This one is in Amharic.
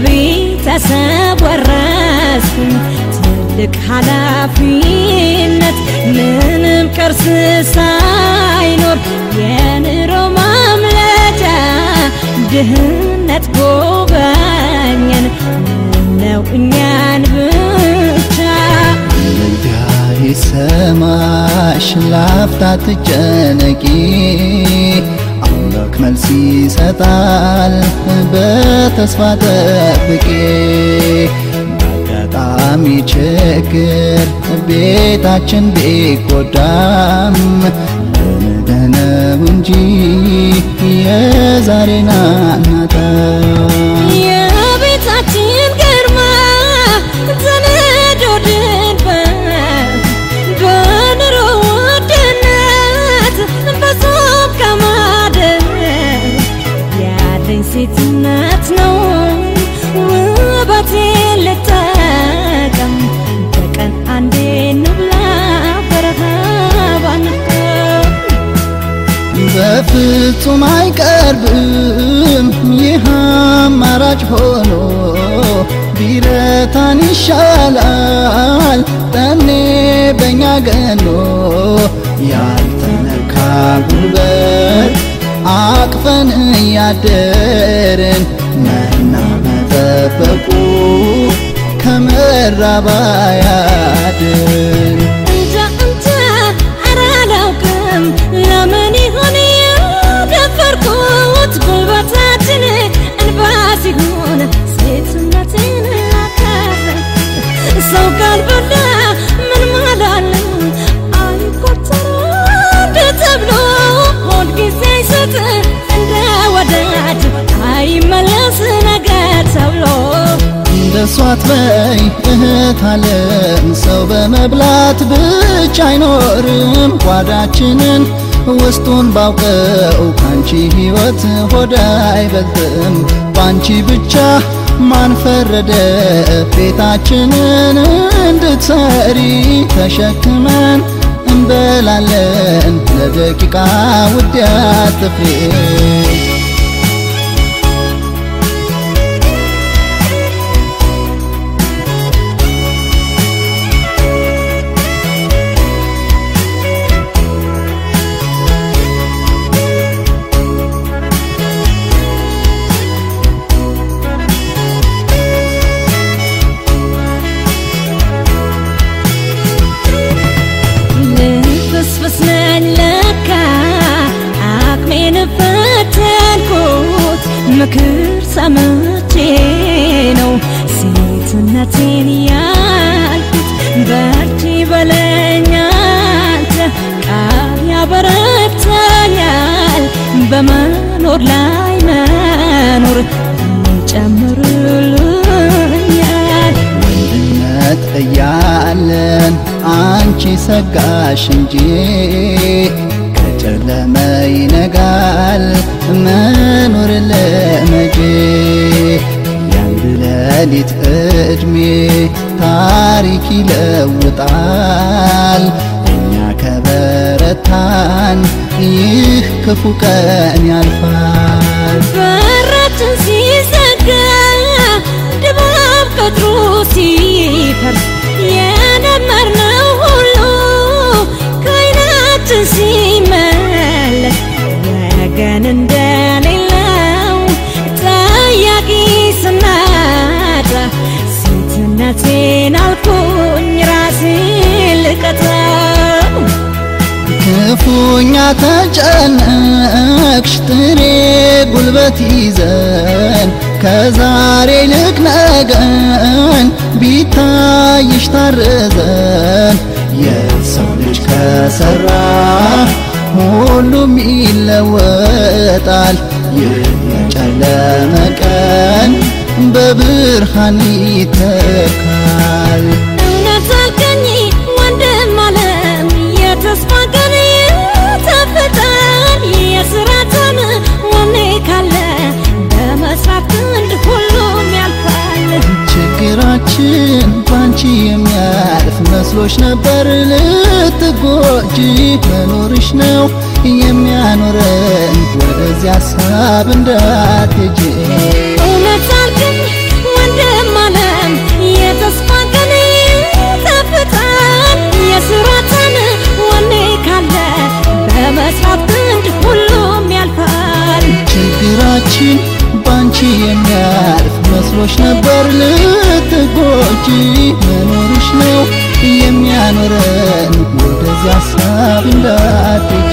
ከቤተሰብ ወረስኩኝ ትልቅ ኃላፊነት! ምንም ቅርስ ሳይኖር የኑሮ ማምለጫ! ድህነት ጎበኘን! ምነው እኛን ብቻ? እንዳይሰማሽ ላፍታ ትጨነቂ ይሰጣል በተስፋ ጠብቂ በአጋጣሚ ችግር ቤታችን ቢጎዳም ለነገ ነው እንጂ የዛሬን አናጣም በፍጹም አይቀርብም። ይህ አማራጭ ሆኖ ቢረታን ይሻላል። ጠኔ በእኛ ገኖ ያልተነካ ጉልበት አቅፈን እያደርን መና መጠበቁ አያድን እንደሷ አትበይ እህት አለም ሰው በመብላት ብቻ አይኖርም ጓዳችንን። ውስጡን ባውቀው ካንቺ ሕይወት ሆዳ አይበልጥም። ባንቺ ብቻ ማን ፈረደ? ቤታችንን እንድትሰሪ ተሸክመን እንበላለን። ለደቂቃ ውድ አትፍሪ ምክር ሰምቼ ነው ሴትነቴን ያልኩት። በርቺ በለኝ አንተ ቃል ያበረታኛል። በመኖር ላይ መኖር ይጨምርልኛል ወንድነት እያለን አንቺ ሰጋሽ እንጂ ከጨለመ ይነጋል መኖር ለመቼ? የአንድ ሌሊት ዕድሜ ታሪክ ይለውጣል። እኛ ከበረታን ይህ ክፉ ቀን ያልፋል ክፉኛ ተጨነቅሽ ጥሬ ጉልበት ይዘን ከዛሬ ይልቅ ነገን ቢታይሽ ታርዘን የሰው ልጅ ከሰራ ሁሉም ይለወጣል። የጨለመ ቀን በብርሃን ይተካል። መስሎች ነበር ልትጎጂ። መኖርሽ ነው የሚያኖረን ወደዚያ ሀሳብ እንዳትሄጂ። እውነት ሳልክኝ ወንድም አለም ተፍታን የስራተን ወኔ ካለ በመስራት ሁሉም ያልፋል። ችግራችን ባንቺ የሚያልፍ መስሎች ነበር ልትጎጂ። ወደዚያ ሀሳብ እንዳትጂ